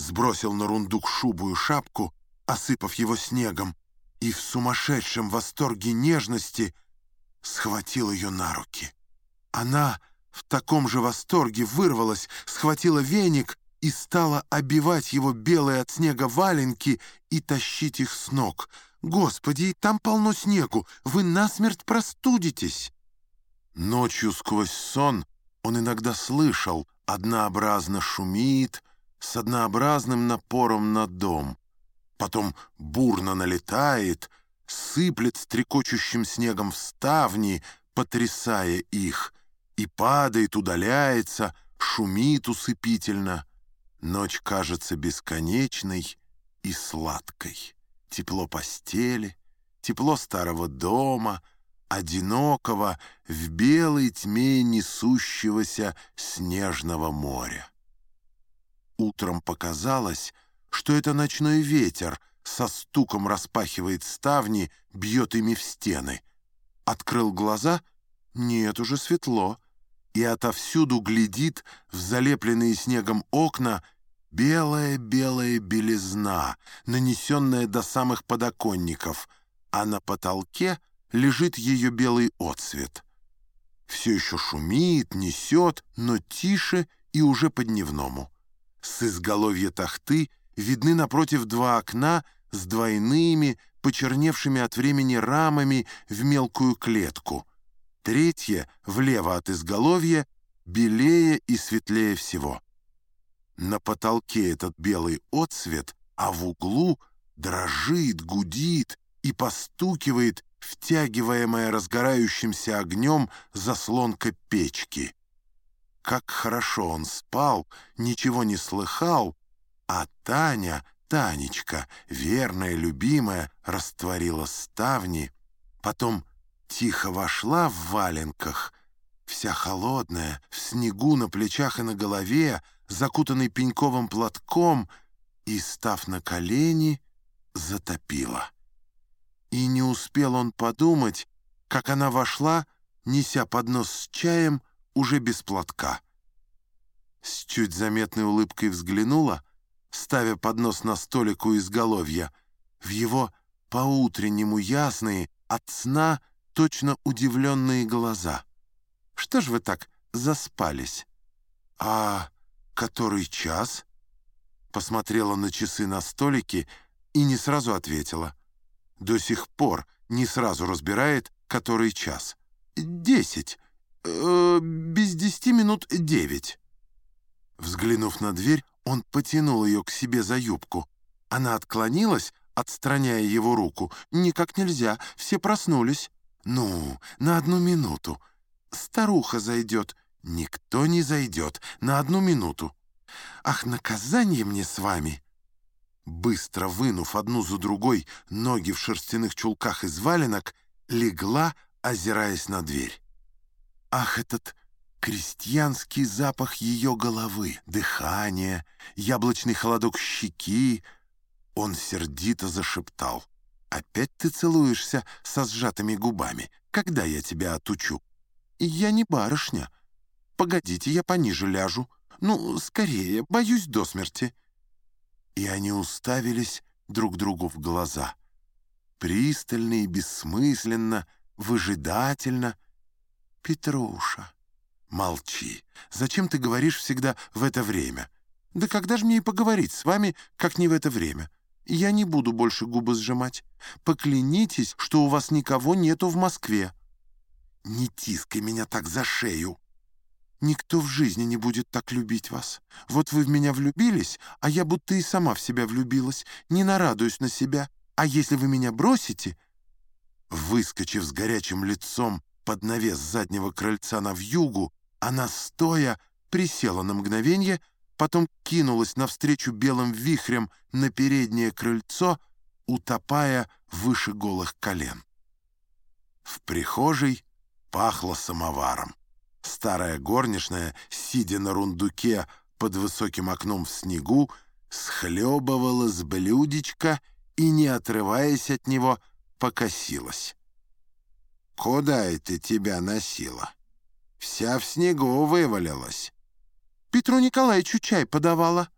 сбросил на рундук шубу и шапку, осыпав его снегом, и в сумасшедшем восторге нежности схватил ее на руки. Она в таком же восторге вырвалась, схватила веник и стала обивать его белые от снега валенки и тащить их с ног. «Господи, там полно снегу! Вы насмерть простудитесь!» Ночью сквозь сон он иногда слышал, однообразно шумит, с однообразным напором на дом. Потом бурно налетает, сыплет стрекочущим снегом в ставни, потрясая их, и падает, удаляется, шумит усыпительно. Ночь кажется бесконечной и сладкой. Тепло постели, тепло старого дома, одинокого в белой тьме несущегося снежного моря. Утром показалось, что это ночной ветер со стуком распахивает ставни, бьет ими в стены. Открыл глаза — нет, уже светло. И отовсюду глядит в залепленные снегом окна белая-белая белизна, нанесенная до самых подоконников, а на потолке лежит ее белый отсвет. Все еще шумит, несет, но тише и уже по-дневному. С изголовья тахты видны напротив два окна с двойными, почерневшими от времени рамами в мелкую клетку. Третье, влево от изголовья, белее и светлее всего. На потолке этот белый отсвет, а в углу дрожит, гудит и постукивает втягиваемая разгорающимся огнем заслонка печки. Как хорошо он спал, ничего не слыхал, а Таня, Танечка, верная, любимая, растворила ставни, потом тихо вошла в валенках, вся холодная, в снегу на плечах и на голове, закутанный пеньковым платком, и, став на колени, затопила. И не успел он подумать, как она вошла, неся поднос с чаем, уже без платка. С чуть заметной улыбкой взглянула, ставя поднос на столик у изголовья, в его по-утреннему ясные, от сна точно удивленные глаза. «Что ж вы так заспались?» «А который час?» Посмотрела на часы на столике и не сразу ответила. До сих пор не сразу разбирает, который час. «Десять э, без десяти минут девять». Взглянув на дверь, он потянул ее к себе за юбку. Она отклонилась, отстраняя его руку. «Никак нельзя, все проснулись». «Ну, на одну минуту. Старуха зайдет». «Никто не зайдет. На одну минуту». «Ах, наказание мне с вами!» Быстро вынув одну за другой ноги в шерстяных чулках из валенок, легла, озираясь на дверь. Ах, этот крестьянский запах ее головы, дыхание, яблочный холодок щеки. Он сердито зашептал. «Опять ты целуешься со сжатыми губами. Когда я тебя отучу?» «Я не барышня. Погодите, я пониже ляжу. Ну, скорее, боюсь до смерти». И они уставились друг другу в глаза. Пристально и бессмысленно, выжидательно — «Петруша, молчи. Зачем ты говоришь всегда в это время? Да когда же мне и поговорить с вами, как не в это время? Я не буду больше губы сжимать. Поклянитесь, что у вас никого нету в Москве». «Не тискай меня так за шею!» «Никто в жизни не будет так любить вас. Вот вы в меня влюбились, а я будто и сама в себя влюбилась. Не нарадуюсь на себя. А если вы меня бросите...» Выскочив с горячим лицом под навес заднего крыльца на вьюгу, она, стоя, присела на мгновение, потом кинулась навстречу белым вихрем на переднее крыльцо, утопая выше голых колен. В прихожей пахло самоваром. Старая горничная, сидя на рундуке под высоким окном в снегу, схлебывала с блюдечка и, не отрываясь от него, покосилась. «Куда это тебя носила? Вся в снегу вывалилась». «Петру Николаевичу чай подавала».